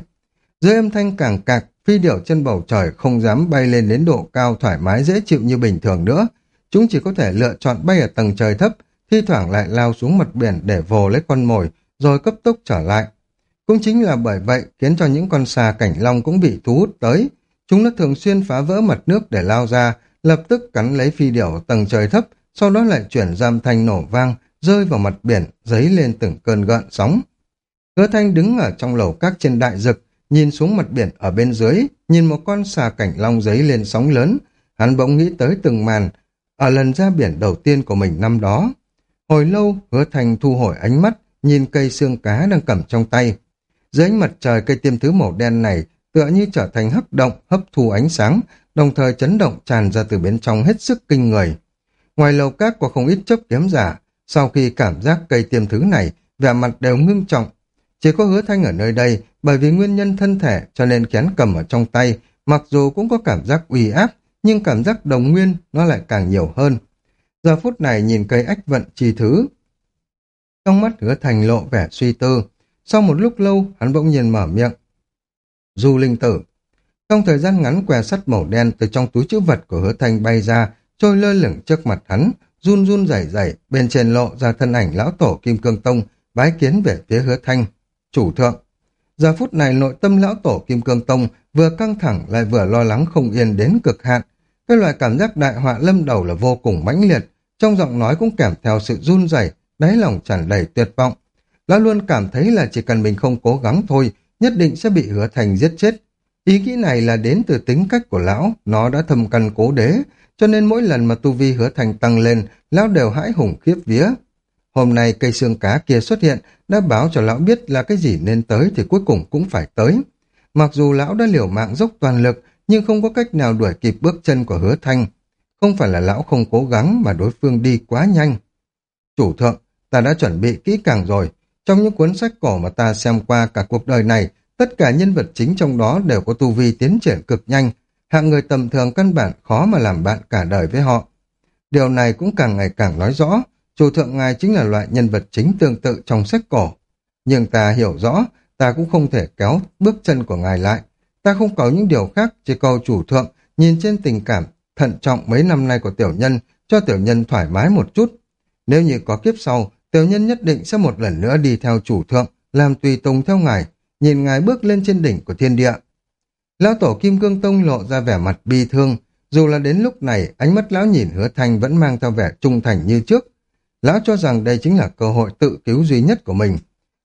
Dưới âm thanh càng cạc, phi điểu trên bầu trời không dám bay lên đến độ cao thoải mái dễ chịu như bình thường nữa. Chúng chỉ có thể lựa chọn bay ở tầng trời thấp, thi thoảng lại lao xuống mặt biển để vồ lấy con mồi, rồi cấp tốc trở lại. Cũng chính là bởi vậy khiến cho những con xà cảnh long cũng bị thu hút tới. Chúng nó thường xuyên phá vỡ mặt nước để lao ra, lập tức cắn lấy phi điểu tầng trời thấp, sau đó lại chuyển giam thanh nổ vang, rơi vào mặt biển, dấy lên từng cơn gợn sóng. Hứa thanh đứng ở trong lầu các trên đại dực, nhìn xuống mặt biển ở bên dưới, nhìn một con xà cảnh long giấy lên sóng lớn, hắn bỗng nghĩ tới từng màn, ở lần ra biển đầu tiên của mình năm đó. Hồi lâu, hứa thanh thu hồi ánh mắt, nhìn cây xương cá đang cầm trong tay. Dưới ánh mặt trời cây tiêm thứ màu đen này tựa như trở thành hấp động, hấp thu ánh sáng, đồng thời chấn động tràn ra từ bên trong hết sức kinh người. Ngoài lầu các có không ít chấp kiếm giả, sau khi cảm giác cây tiêm thứ này, vẻ mặt đều ngưng trọng. Chỉ có hứa thanh ở nơi đây, bởi vì nguyên nhân thân thể cho nên kén cầm ở trong tay, mặc dù cũng có cảm giác uy áp, nhưng cảm giác đồng nguyên nó lại càng nhiều hơn. Giờ phút này nhìn cây ách vận chi thứ. Trong mắt hứa thành lộ vẻ suy tư. Sau một lúc lâu, hắn bỗng nhiên mở miệng. Du linh tử. Trong thời gian ngắn que sắt màu đen từ trong túi chữ vật của hứa Thanh bay ra, trôi lơ lửng trước mặt hắn, run run rẩy rẩy bên trên lộ ra thân ảnh lão tổ Kim Cương Tông, bái kiến về phía hứa thanh. Chủ thượng. Giờ phút này nội tâm lão tổ Kim Cương Tông vừa căng thẳng lại vừa lo lắng không yên đến cực hạn. Cái loại cảm giác đại họa lâm đầu là vô cùng mãnh liệt, trong giọng nói cũng kèm theo sự run rẩy, đáy lòng tràn đầy tuyệt vọng. Lão luôn cảm thấy là chỉ cần mình không cố gắng thôi, nhất định sẽ bị hứa thành giết chết. Ý nghĩ này là đến từ tính cách của lão, nó đã thầm căn cố đế, cho nên mỗi lần mà tu vi hứa thành tăng lên, lão đều hãi hùng khiếp vía. Hôm nay cây xương cá kia xuất hiện, đã báo cho lão biết là cái gì nên tới thì cuối cùng cũng phải tới. Mặc dù lão đã liều mạng dốc toàn lực, nhưng không có cách nào đuổi kịp bước chân của hứa thanh. Không phải là lão không cố gắng mà đối phương đi quá nhanh. Chủ thượng, ta đã chuẩn bị kỹ càng rồi. Trong những cuốn sách cổ mà ta xem qua cả cuộc đời này, tất cả nhân vật chính trong đó đều có tu vi tiến triển cực nhanh. Hạng người tầm thường căn bản khó mà làm bạn cả đời với họ. Điều này cũng càng ngày càng nói rõ, chủ thượng ngài chính là loại nhân vật chính tương tự trong sách cổ. Nhưng ta hiểu rõ, ta cũng không thể kéo bước chân của ngài lại. Ta không cầu những điều khác, chỉ cầu chủ thượng nhìn trên tình cảm thận trọng mấy năm nay của tiểu nhân, cho tiểu nhân thoải mái một chút. Nếu như có kiếp sau, tiểu nhân nhất định sẽ một lần nữa đi theo chủ thượng, làm tùy tùng theo ngài, nhìn ngài bước lên trên đỉnh của thiên địa. Lão tổ Kim Cương Tông lộ ra vẻ mặt bi thương, dù là đến lúc này ánh mắt lão nhìn hứa thanh vẫn mang theo vẻ trung thành như trước. Lão cho rằng đây chính là cơ hội tự cứu duy nhất của mình.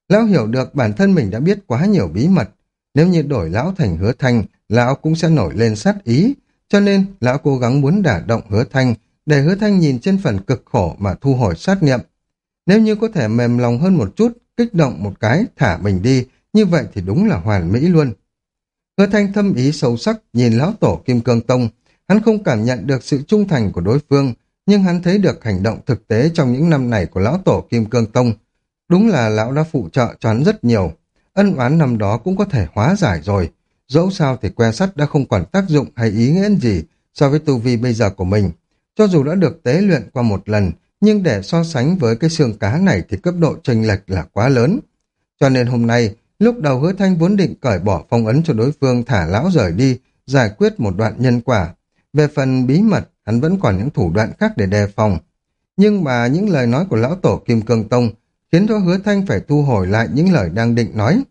Lão hiểu được bản thân mình đã biết quá nhiều bí mật. Nếu như đổi lão thành hứa thanh, lão cũng sẽ nổi lên sát ý. Cho nên, lão cố gắng muốn đả động hứa thanh, để hứa thanh nhìn trên phần cực khổ mà thu hồi sát niệm. Nếu như có thể mềm lòng hơn một chút, kích động một cái, thả mình đi, như vậy thì đúng là hoàn mỹ luôn. Hứa thanh thâm ý sâu sắc nhìn lão tổ Kim Cương Tông, hắn không cảm nhận được sự trung thành của đối phương, nhưng hắn thấy được hành động thực tế trong những năm này của lão tổ Kim Cương Tông. Đúng là lão đã phụ trợ cho hắn rất nhiều, ân oán năm đó cũng có thể hóa giải rồi. Dẫu sao thì que sắt đã không còn tác dụng hay ý nghĩa gì so với tu vi bây giờ của mình. Cho dù đã được tế luyện qua một lần, nhưng để so sánh với cái xương cá này thì cấp độ chênh lệch là quá lớn. Cho nên hôm nay, lúc đầu hứa thanh vốn định cởi bỏ phong ấn cho đối phương thả lão rời đi, giải quyết một đoạn nhân quả. Về phần bí mật, hắn vẫn còn những thủ đoạn khác để đề phòng. Nhưng mà những lời nói của lão tổ Kim Cương Tông khiến cho hứa thanh phải thu hồi lại những lời đang định nói.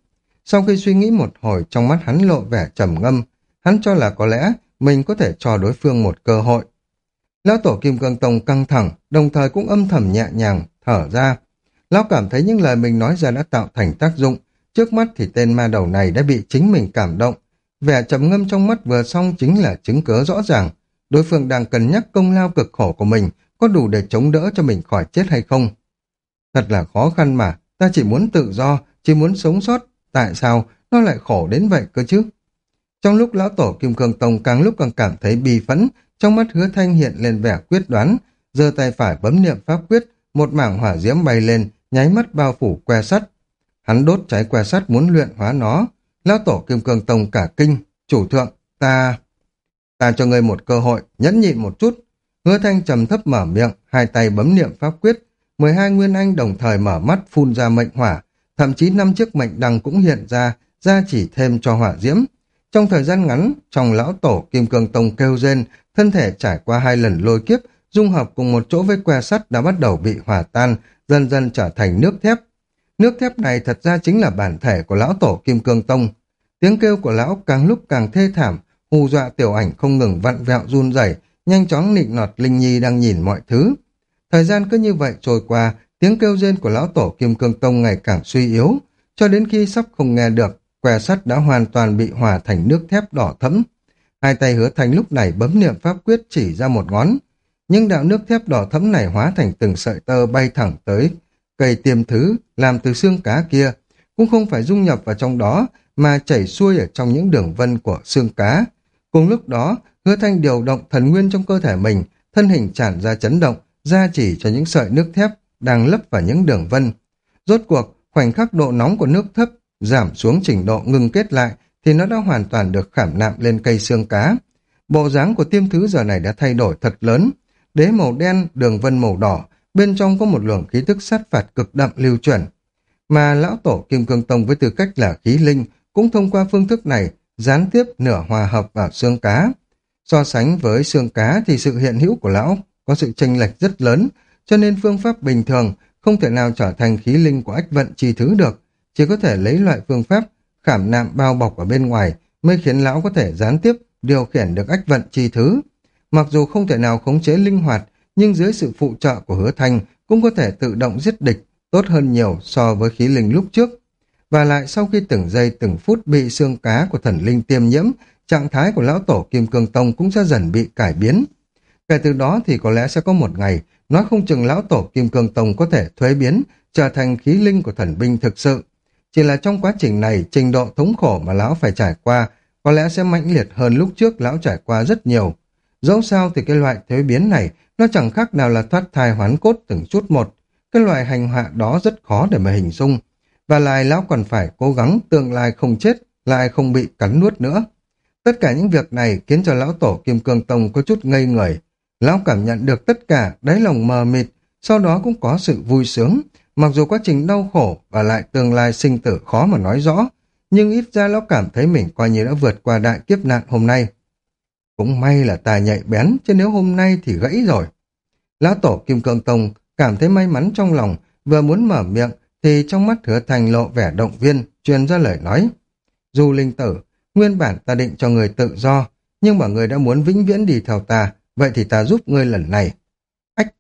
Sau khi suy nghĩ một hồi trong mắt hắn lộ vẻ trầm ngâm, hắn cho là có lẽ mình có thể cho đối phương một cơ hội. Lão tổ Kim Cương Tông căng thẳng, đồng thời cũng âm thầm nhẹ nhàng, thở ra. Lão cảm thấy những lời mình nói ra đã tạo thành tác dụng, trước mắt thì tên ma đầu này đã bị chính mình cảm động. Vẻ trầm ngâm trong mắt vừa xong chính là chứng cớ rõ ràng. Đối phương đang cân nhắc công lao cực khổ của mình có đủ để chống đỡ cho mình khỏi chết hay không. Thật là khó khăn mà, ta chỉ muốn tự do, chỉ muốn sống sót, tại sao nó lại khổ đến vậy cơ chứ? Trong lúc lão tổ Kim Cương Tông càng lúc càng cảm thấy bi phẫn, trong mắt hứa thanh hiện lên vẻ quyết đoán, giơ tay phải bấm niệm pháp quyết, một mảng hỏa diễm bay lên, nháy mắt bao phủ que sắt. Hắn đốt cháy que sắt muốn luyện hóa nó. Lão tổ Kim Cương Tông cả kinh, chủ thượng, ta... Ta cho ngươi một cơ hội, nhẫn nhịn một chút. Hứa thanh trầm thấp mở miệng, hai tay bấm niệm pháp quyết, 12 nguyên anh đồng thời mở mắt phun ra mệnh hỏa, thậm chí năm chiếc mệnh đằng cũng hiện ra, ra chỉ thêm cho hỏa diễm. Trong thời gian ngắn, trong lão tổ Kim Cương Tông kêu rên, thân thể trải qua hai lần lôi kiếp, dung hợp cùng một chỗ với que sắt đã bắt đầu bị hỏa tan, dần dần trở thành nước thép. Nước thép này thật ra chính là bản thể của lão tổ Kim Cương Tông. Tiếng kêu của lão càng lúc càng thê thảm, hù dọa tiểu ảnh không ngừng vặn vẹo run rẩy, nhanh chóng nịnh nọt Linh Nhi đang nhìn mọi thứ. Thời gian cứ như vậy trôi qua, tiếng kêu rên của lão tổ Kim Cương Tông ngày càng suy yếu, cho đến khi sắp không nghe được, que sắt đã hoàn toàn bị hòa thành nước thép đỏ thẫm. Hai tay hứa thành lúc này bấm niệm pháp quyết chỉ ra một ngón. Nhưng đạo nước thép đỏ thẫm này hóa thành từng sợi tơ bay thẳng tới cây tiêm thứ làm từ xương cá kia, cũng không phải dung nhập vào trong đó mà chảy xuôi ở trong những đường vân của xương cá. Cùng lúc đó, hứa thanh điều động thần nguyên trong cơ thể mình, thân hình tràn ra chấn động, ra chỉ cho những sợi nước thép đang lấp vào những đường vân. Rốt cuộc, khoảnh khắc độ nóng của nước thấp giảm xuống trình độ ngừng kết lại thì nó đã hoàn toàn được khảm nạm lên cây xương cá. Bộ dáng của tiêm thứ giờ này đã thay đổi thật lớn. Đế màu đen, đường vân màu đỏ, bên trong có một luồng khí tức sát phạt cực đậm lưu chuyển. Mà lão tổ Kim Cương Tông với tư cách là khí linh cũng thông qua phương thức này gián tiếp nửa hòa hợp vào xương cá. So sánh với xương cá thì sự hiện hữu của lão có sự chênh lệch rất lớn, cho nên phương pháp bình thường không thể nào trở thành khí linh của ách vận chi thứ được, chỉ có thể lấy loại phương pháp khảm nạm bao bọc ở bên ngoài mới khiến lão có thể gián tiếp điều khiển được ách vận chi thứ. Mặc dù không thể nào khống chế linh hoạt, nhưng dưới sự phụ trợ của hứa thanh cũng có thể tự động giết địch tốt hơn nhiều so với khí linh lúc trước. Và lại sau khi từng giây từng phút bị xương cá của thần linh tiêm nhiễm, trạng thái của lão tổ Kim Cương Tông cũng sẽ dần bị cải biến. Kể từ đó thì có lẽ sẽ có một ngày, nói không chừng lão tổ Kim Cương Tông có thể thuế biến, trở thành khí linh của thần binh thực sự. Chỉ là trong quá trình này, trình độ thống khổ mà lão phải trải qua có lẽ sẽ mãnh liệt hơn lúc trước lão trải qua rất nhiều. Dẫu sao thì cái loại thế biến này nó chẳng khác nào là thoát thai hoán cốt từng chút một. Cái loại hành hạ đó rất khó để mà hình dung. Và lại lão còn phải cố gắng tương lai không chết, lại không bị cắn nuốt nữa. Tất cả những việc này khiến cho lão tổ Kim Cương Tông có chút ngây người. Lão cảm nhận được tất cả, đáy lòng mờ mịt, sau đó cũng có sự vui sướng. Mặc dù quá trình đau khổ và lại tương lai sinh tử khó mà nói rõ, nhưng ít ra lão cảm thấy mình coi như đã vượt qua đại kiếp nạn hôm nay. Cũng may là ta nhạy bén, chứ nếu hôm nay thì gãy rồi. Lão tổ Kim Cương Tông cảm thấy may mắn trong lòng, vừa muốn mở miệng, thì trong mắt hứa thành lộ vẻ động viên, truyền ra lời nói. Dù linh tử, nguyên bản ta định cho người tự do, nhưng mà người đã muốn vĩnh viễn đi theo ta, vậy thì ta giúp ngươi lần này. Ách!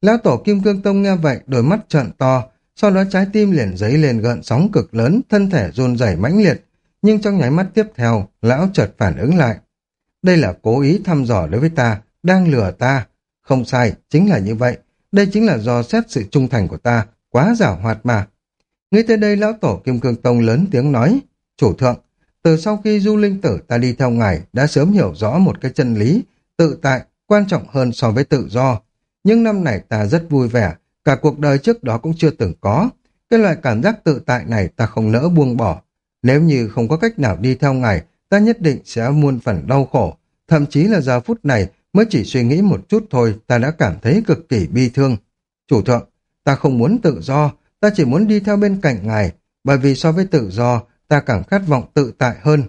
Lão tổ Kim Cương Tông nghe vậy, đôi mắt trợn to, sau đó trái tim liền dấy lên gợn sóng cực lớn, thân thể run rẩy mãnh liệt, nhưng trong nháy mắt tiếp theo, lão chợt phản ứng lại. Đây là cố ý thăm dò đối với ta, đang lừa ta. Không sai, chính là như vậy. Đây chính là do xét sự trung thành của ta, quá giả hoạt mà. Ngay tới đây lão tổ Kim Cương Tông lớn tiếng nói, chủ thượng, từ sau khi du linh tử ta đi theo ngài đã sớm hiểu rõ một cái chân lý, tự tại quan trọng hơn so với tự do. Nhưng năm này ta rất vui vẻ, cả cuộc đời trước đó cũng chưa từng có. Cái loại cảm giác tự tại này ta không nỡ buông bỏ. Nếu như không có cách nào đi theo ngài, ta nhất định sẽ muôn phần đau khổ. Thậm chí là giờ phút này mới chỉ suy nghĩ một chút thôi, ta đã cảm thấy cực kỳ bi thương. Chủ thượng, ta không muốn tự do, ta chỉ muốn đi theo bên cạnh ngài, bởi vì so với tự do, ta càng khát vọng tự tại hơn.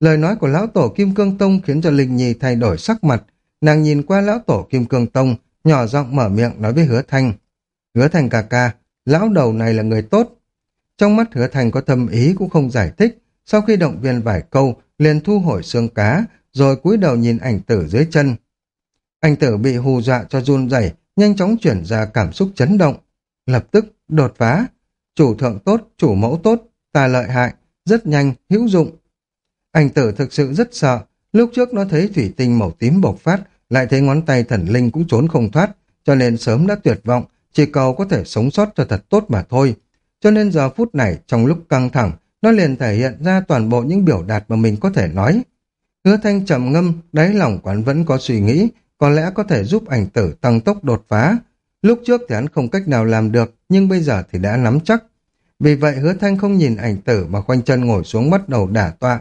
Lời nói của lão tổ Kim Cương Tông khiến cho Linh Nhi thay đổi sắc mặt. Nàng nhìn qua lão tổ Kim Cương Tông, nhỏ giọng mở miệng nói với hứa thanh. Hứa thanh ca ca, lão đầu này là người tốt. Trong mắt hứa thanh có thâm ý cũng không giải thích. Sau khi động viên vài câu, liền thu hồi xương cá, rồi cúi đầu nhìn ảnh tử dưới chân. Ảnh tử bị hù dọa cho run rẩy, nhanh chóng chuyển ra cảm xúc chấn động. Lập tức, đột phá. Chủ thượng tốt, chủ mẫu tốt, ta lợi hại, rất nhanh, hữu dụng. Ảnh tử thực sự rất sợ, lúc trước nó thấy thủy tinh màu tím bộc phát, lại thấy ngón tay thần linh cũng trốn không thoát, cho nên sớm đã tuyệt vọng, chỉ cầu có thể sống sót cho thật tốt mà thôi. Cho nên giờ phút này, trong lúc căng thẳng, nó liền thể hiện ra toàn bộ những biểu đạt mà mình có thể nói. Hứa thanh trầm ngâm, đáy lòng quán vẫn có suy nghĩ, có lẽ có thể giúp ảnh tử tăng tốc đột phá. Lúc trước thì hắn không cách nào làm được, nhưng bây giờ thì đã nắm chắc. Vì vậy hứa thanh không nhìn ảnh tử mà khoanh chân ngồi xuống bắt đầu đả tọa.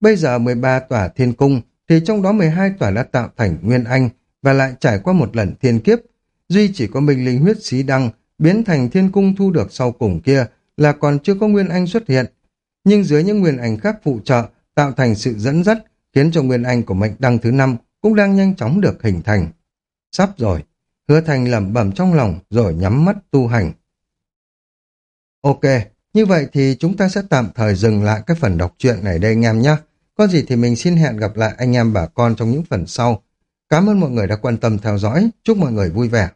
Bây giờ 13 tòa thiên cung, thì trong đó 12 tòa đã tạo thành nguyên anh và lại trải qua một lần thiên kiếp. Duy chỉ có minh linh huyết xí đăng biến thành thiên cung thu được sau cùng kia là còn chưa có nguyên anh xuất hiện. Nhưng dưới những nguyên anh khác phụ trợ tạo thành sự dẫn dắt khiến cho nguyên anh của mệnh đăng thứ năm cũng đang nhanh chóng được hình thành. Sắp rồi, hứa thành lẩm bẩm trong lòng rồi nhắm mắt tu hành. Ok, như vậy thì chúng ta sẽ tạm thời dừng lại cái phần đọc truyện này đây anh em nhé. Có gì thì mình xin hẹn gặp lại anh em bà con trong những phần sau. Cảm ơn mọi người đã quan tâm theo dõi. Chúc mọi người vui vẻ.